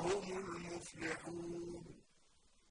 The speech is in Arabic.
هم المفلحون